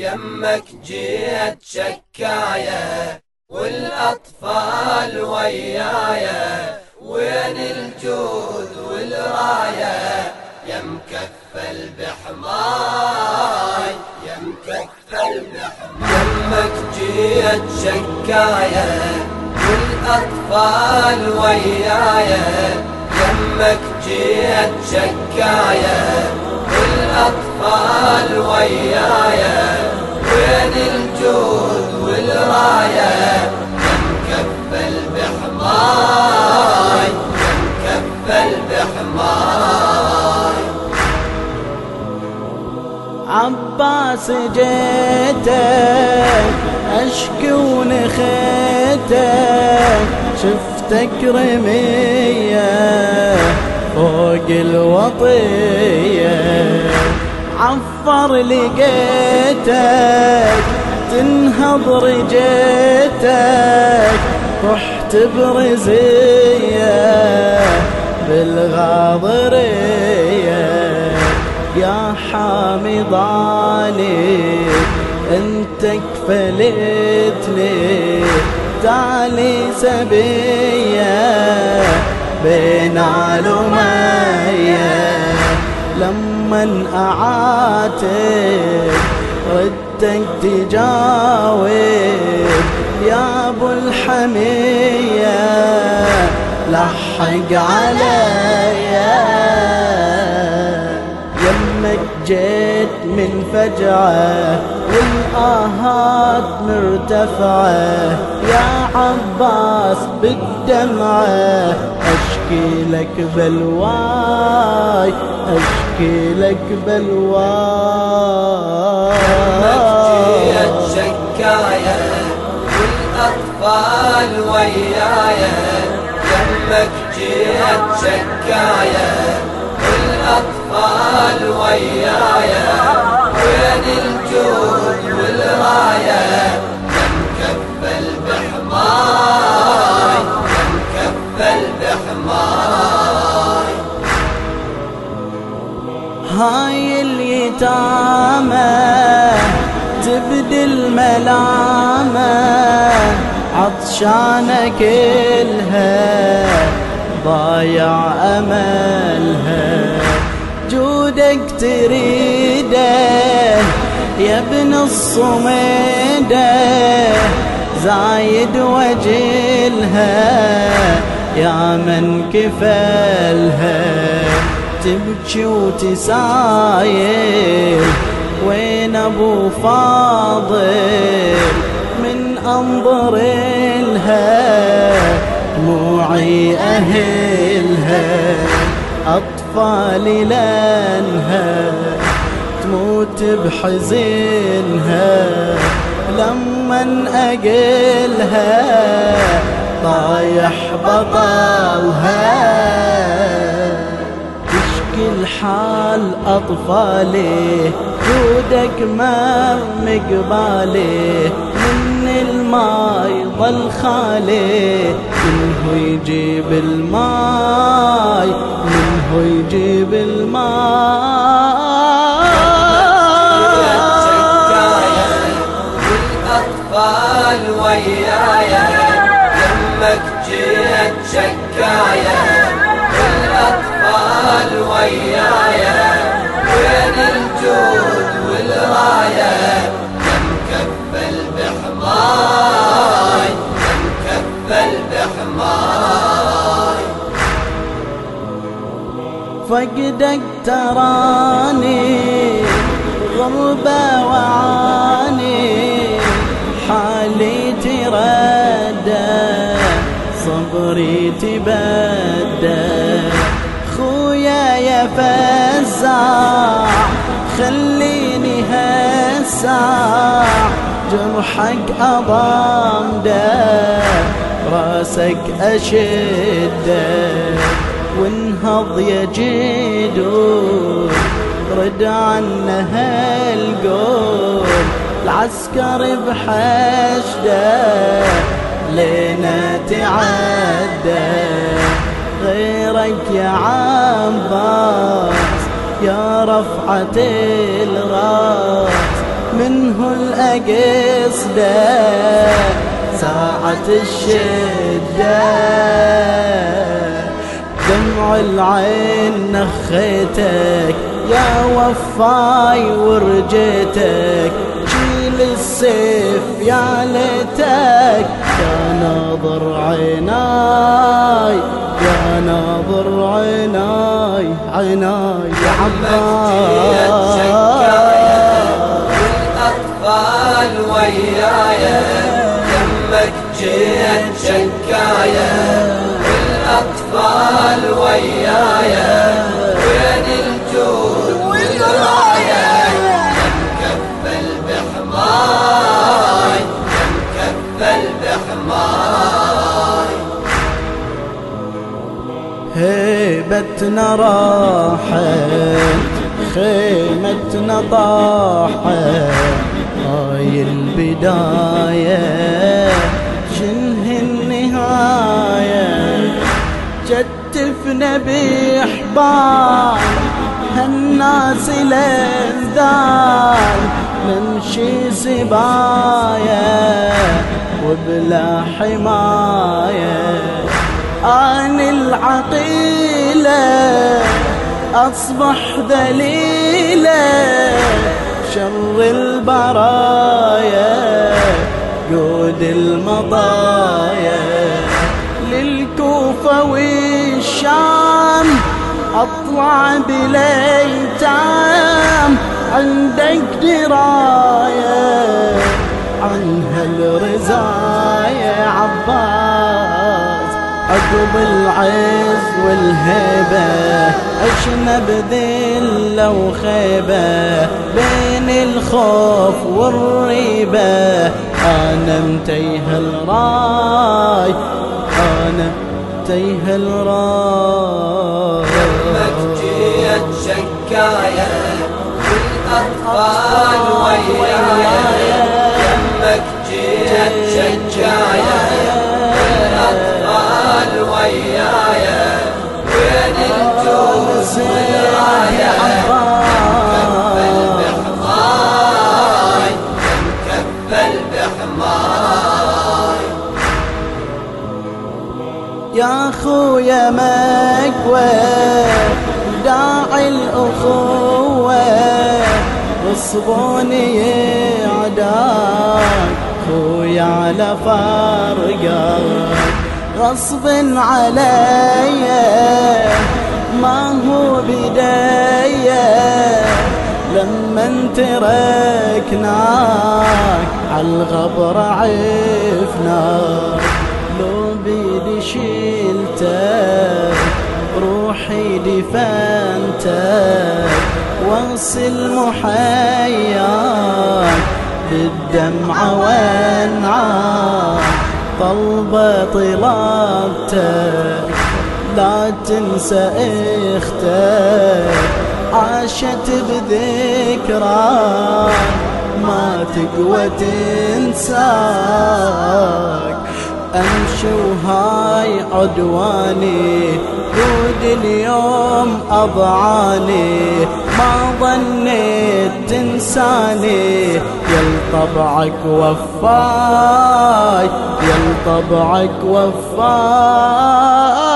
يمك جيت شكاية والأطفال ويايا وين الجود والراية؟ يم كفل بحماي يم كفل بحماي يمك جيت شكاية والأطفال ويايا يمك جيت شكاية والأطفال ويايا وين الجود والراية مكفل بحماي مكفل بحماي عباس جيتك اشكي ونخيتك شفتك رمية فوق الوطية. عفر لقيتك تنهض رجيتك رحت برزية بالغاضرية يا حامضاني انت كفلتني تعالي سبية بين علمية لمن أعاتب ردك تجاوب. يا أبو الحمية لحق عليا يمك جيت من فجعة والآهات مرتفعة. يا عباس بالدمعة أشكي لك بلواي أشكي لك بلواي. شكاية والأطفال ويايا يمك جيت شكاية والأطفال ويايا وين الجود والراية مكفل بحماي بحماي هاي اليتامى تبدي الملامة عطشانة كلها ضايع أملها. جودك تريده يا ابن الصميدة زايد وجلها يا من كفلها تبكي وتسايل. وين أبو فاضل من انظر لها دموعي أهلها أطفالي لانها تموت بحزنها. لمن أقلها؟ طايح بطلها تشكي الحال أطفالي جودك ما مقبالي. من الماي ظل خالي منه يجيب الماي منه يجيب الماي يمك جيت شكاية والأطفال ويايا وين الجود والراية مكفل بحماي مكفل بحماي فقدك تراني غربة وعاني حالي تردى صبري تبدى خويا يا فزاع خليني هساع جرحك أضامده رأسك أشده وانهض يا جدود رد عنا هالقول. العسكر بحشده لينا تعدى. غيرك يا عباس يا رفعة الراس منه الكل أقصده ساعة الشدة. دمع العين نخيتك يا وفاي ورجيتك. السيف يا ليتك. يا ناظر عيناي يا ناظر عيناي عيناي يا عباس والأطفال ويايا يمك جيت شكايا والأطفال ويايا هيبتنا راحت خيمتنا طاحت. هاي البداية شنه النهاية؟ جتفنا بإحبال هالناس للذال نمشي سبايا وبلا حماية. عن العقيلة أصبح ذليلة شر البرايا جود المضايا. للكوفة والشام أطلع بليتام عندك دراية عن هالرزايا عباس. عقب العز والهيبة. عشنا بذلة وخيبة بين الخوف والريبة. أنا متيه الراي أنا متيه الراي. يمك جيت شكايا والأطفال ويايا يمك جيت شكايا الجود والراية بحماي مكفل بحماي يا خويا مكوى داعي الأخوة غصبوني عداك خويا على فرقك غصب علي. ما هو بداية لما تركناك عالغبر عفناك لو بيدي شيلتك روحي دفنتك. واغسل محياك بالدمعة وانعاك طلبة طلبتك. لا تنسى أختك عاشت بذكراك ما تقوى تنساك. امشي وهاي عدواني. جود اليوم أضعاني. ما ظنيت تنساني. يل طبعك وفاي يل طبعك وفاي.